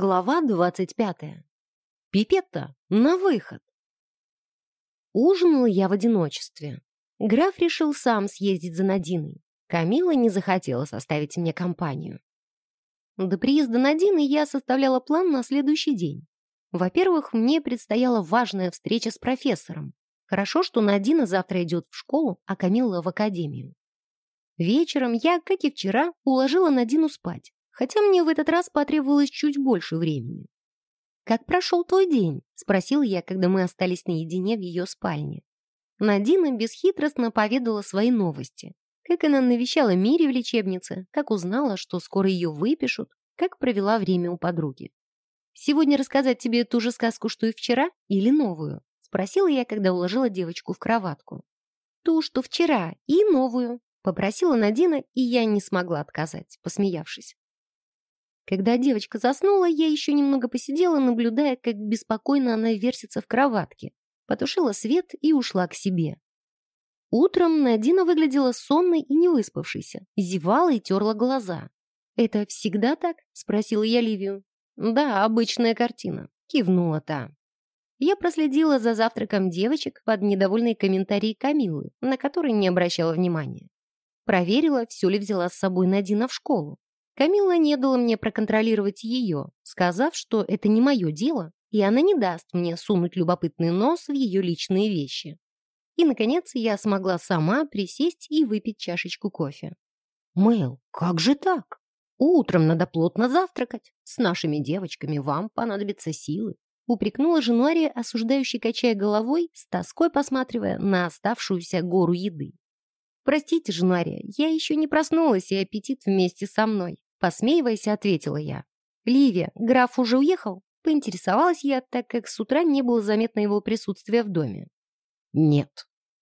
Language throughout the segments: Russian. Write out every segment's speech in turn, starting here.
Глава двадцать пятая. Пипетта, на выход! Ужинала я в одиночестве. Граф решил сам съездить за Надиной. Камила не захотела составить мне компанию. До приезда Надины я составляла план на следующий день. Во-первых, мне предстояла важная встреча с профессором. Хорошо, что Надина завтра идет в школу, а Камилла в академию. Вечером я, как и вчера, уложила Надину спать, хотя мне в этот раз потребовалось чуть больше времени. «Как прошел твой день?» — спросил я, когда мы остались наедине в ее спальне. Надина бесхитростно поведала свои новости. Как она навещала Мири в лечебнице, как узнала, что скоро ее выпишут, как провела время у подруги. «Сегодня рассказать тебе ту же сказку, что и вчера, или новую?» — спросила я, когда уложила девочку в кроватку. «Ту, что вчера, и новую», — попросила Надина, и я не смогла отказать, посмеявшись. Когда девочка заснула, я еще немного посидела, наблюдая, как беспокойно она вертится в кроватке. Потушила свет и ушла к себе. Утром Надина выглядела сонной и невыспавшейся, зевала и терла глаза. «Это всегда так?» — спросила я Ливию. «Да, обычная картина», — кивнула та. Я проследила за завтраком девочек под недовольные комментарии Камилы, на которые не обращала внимания. Проверила, все ли взяла с собой Надина в школу. Камила не дала мне проконтролировать ее, сказав, что это не мое дело, и она не даст мне сунуть любопытный нос в ее личные вещи. И, наконец, я смогла сама присесть и выпить чашечку кофе. «Мэл, как же так? Утром надо плотно завтракать. С нашими девочками вам понадобятся силы», упрекнула Женуария, осуждающей, качая головой, с тоской посматривая на оставшуюся гору еды. «Простите, Женуария, я еще не проснулась, и аппетит вместе со мной. Посмеиваясь, ответила я. «Ливия, граф уже уехал?» Поинтересовалась я, так как с утра не было заметно его присутствия в доме. «Нет,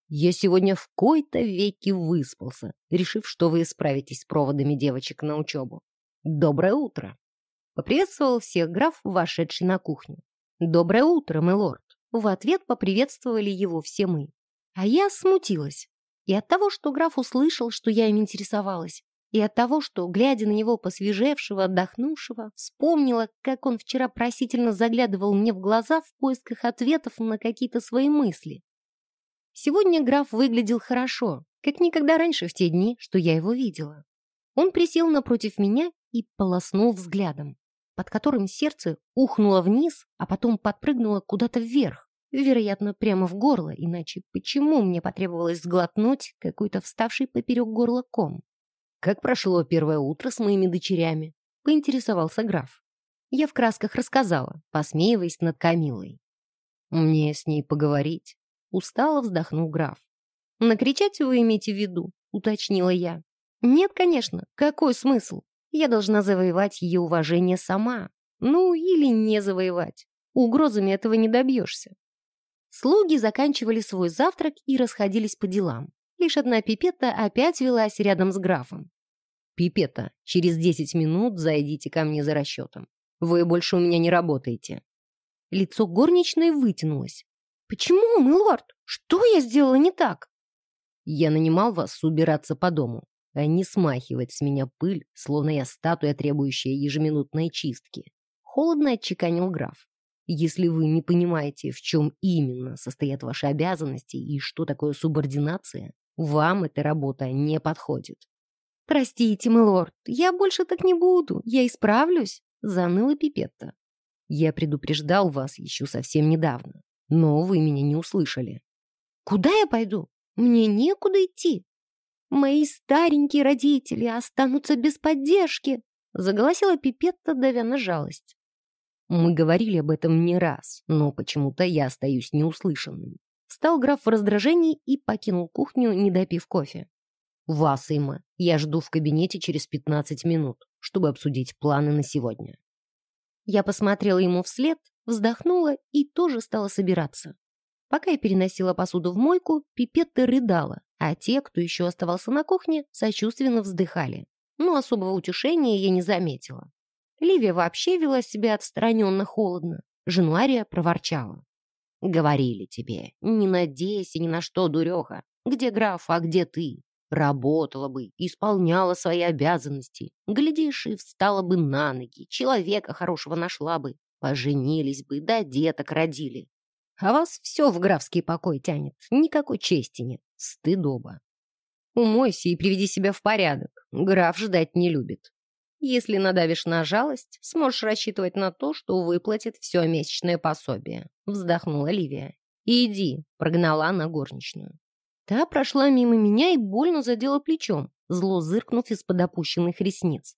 я сегодня в кои-то веки выспался, решив, что вы справитесь с проводами девочек на учебу. Доброе утро!» Поприветствовал всех граф, вошедший на кухню. «Доброе утро, милорд!» В ответ поприветствовали его все мы. А я смутилась. И от того, что граф услышал, что я им интересовалась, и от того, что, глядя на него посвежевшего, отдохнувшего, вспомнила, как он вчера просительно заглядывал мне в глаза в поисках ответов на какие-то свои мысли. Сегодня граф выглядел хорошо, как никогда раньше в те дни, что я его видела. Он присел напротив меня и полоснул взглядом, под которым сердце ухнуло вниз, а потом подпрыгнуло куда-то вверх, вероятно, прямо в горло, иначе почему мне потребовалось сглотнуть какой-то вставший поперек горла ком? «Как прошло первое утро с моими дочерями?» — поинтересовался граф. Я в красках рассказала, посмеиваясь над Камилой. «Мне с ней поговорить», — устало вздохнул граф. «Накричать вы имеете в виду?» — уточнила я. «Нет, конечно. Какой смысл? Я должна завоевать ее уважение сама. Ну, или не завоевать. Угрозами этого не добьешься». Слуги заканчивали свой завтрак и расходились по делам. Лишь одна пипетта опять велась рядом с графом. «Пипетта, через десять минут зайдите ко мне за расчетом. Вы больше у меня не работаете». Лицо горничной вытянулось. «Почему, милорд? Что я сделала не так?» «Я нанимал вас убираться по дому, а не смахивать с меня пыль, словно я статуя, требующая ежеминутной чистки». Холодно отчеканил граф. «Если вы не понимаете, в чем именно состоят ваши обязанности и что такое субординация, вам эта работа не подходит. «Простите, милорд, я больше так не буду, я исправлюсь», — заныла Пипетта. «Я предупреждал вас еще совсем недавно, но вы меня не услышали». «Куда я пойду? Мне некуда идти. Мои старенькие родители останутся без поддержки», — заголосила Пипетта, давя на жалость. Мы говорили об этом не раз, но почему-то я остаюсь неуслышанным. Стал граф в раздражении и покинул кухню, не допив кофе. «Вас, Има, я жду в кабинете через 15 минут, чтобы обсудить планы на сегодня». Я посмотрела ему вслед, вздохнула и тоже стала собираться. Пока я переносила посуду в мойку, пипетта рыдала, а те, кто еще оставался на кухне, сочувственно вздыхали. Но особого утешения я не заметила. Ливия вообще вела себя отстраненно холодно. Женуария проворчала. «Говорили тебе, не надейся ни на что, дуреха. Где граф, а где ты? Работала бы, исполняла свои обязанности. Глядишь, и встала бы на ноги, человека хорошего нашла бы. Поженились бы, да деток родили. А вас все в графский покой тянет. Никакой чести нет. Стыдоба. Умойся и приведи себя в порядок. Граф ждать не любит. Если надавишь на жалость, сможешь рассчитывать на то, что выплатит все месячное пособие. Вздохнула Ливия. «Иди», — прогнала она горничную. Та прошла мимо меня и больно задела плечом, зло зыркнув из-под опущенных ресниц.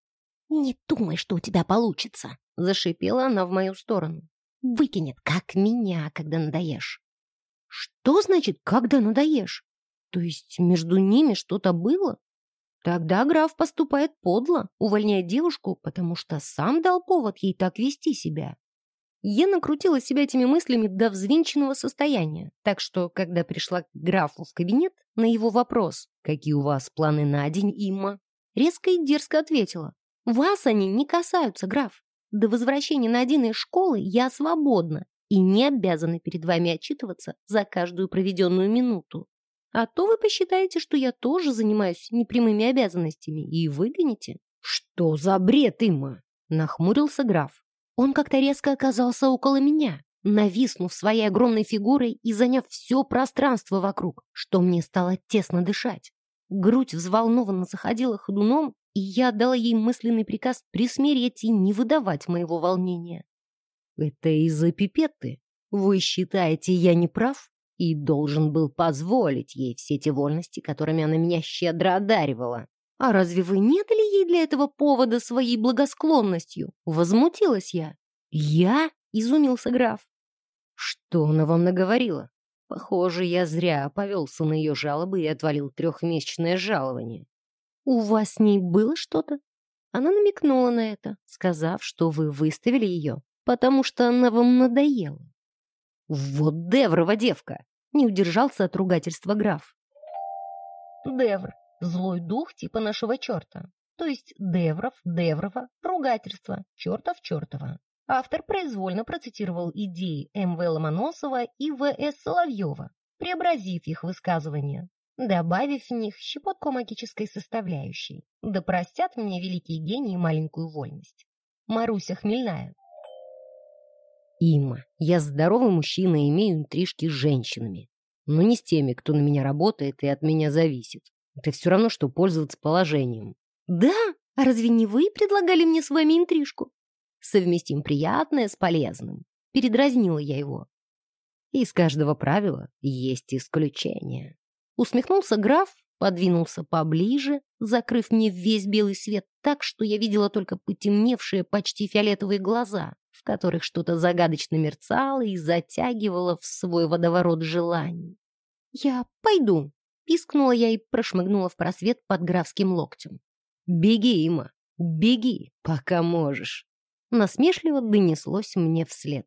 «Не думай, что у тебя получится», — зашипела она в мою сторону. Выкинет, как меня, когда надоешь. Что значит, когда надоешь? То есть между ними что-то было? Тогда граф поступает подло, увольняя девушку, потому что сам дал повод ей так вести себя. Я накрутила себя этими мыслями до взвинченного состояния, так что, когда пришла к графу в кабинет, на его вопрос «Какие у вас планы на день, Имма?» резко и дерзко ответила «Вас они не касаются, граф. До возвращения на один из школы я свободна и не обязана перед вами отчитываться за каждую проведенную минуту. А то вы посчитаете, что я тоже занимаюсь непрямыми обязанностями и выгоните. Что за бред, Имма? Нахмурился граф. Он как-то резко оказался около меня, нависнув своей огромной фигурой и заняв все пространство вокруг, что мне стало тесно дышать. Грудь взволнованно заходила ходуном, и я отдала ей мысленный приказ присмиреть и не выдавать моего волнения. «Это из-за пипетты. Вы считаете, я не прав?» И должен был позволить ей все те вольности, которыми она меня щедро одаривала. «А разве вы не дали ей для этого повода своей благосклонностью?» Возмутилась я. «Я?» — изумился граф. «Что она вам наговорила?» Похоже, я зря повелся на ее жалобы и отвалил трехмесячное жалование. «У вас с ней было что-то?» Она намекнула на это, сказав, что вы выставили ее, потому что она вам надоела. «Вот Деврова девка!» — не удержался от ругательства граф. Девр — злой дух типа нашего черта. То есть Девров, Деврова, ругательство, чертов чертова. Автор произвольно процитировал идеи М.В. Ломоносова и В.С. Соловьева, преобразив их высказывания добавив в них щепотку магической составляющей. Да простят мне великие гении маленькую вольность. Маруся Хмельная. Има, я здоровый мужчина и имею интрижки с женщинами. Но не с теми, кто на меня работает и от меня зависит. Это все равно, что пользоваться положением. Да? А разве не вы предлагали мне с вами интрижку? Совместим приятное с полезным. Передразнила я его. Из каждого правила есть исключение. Усмехнулся граф, подвинулся поближе, закрыв мне весь белый свет так, что я видела только потемневшие почти фиолетовые глаза, в которых что-то загадочно мерцало и затягивало в свой водоворот желаний. «Я пойду», — пискнула я и прошмыгнула в просвет под графским локтем. «Беги, Има, беги, пока можешь», — насмешливо донеслось мне вслед.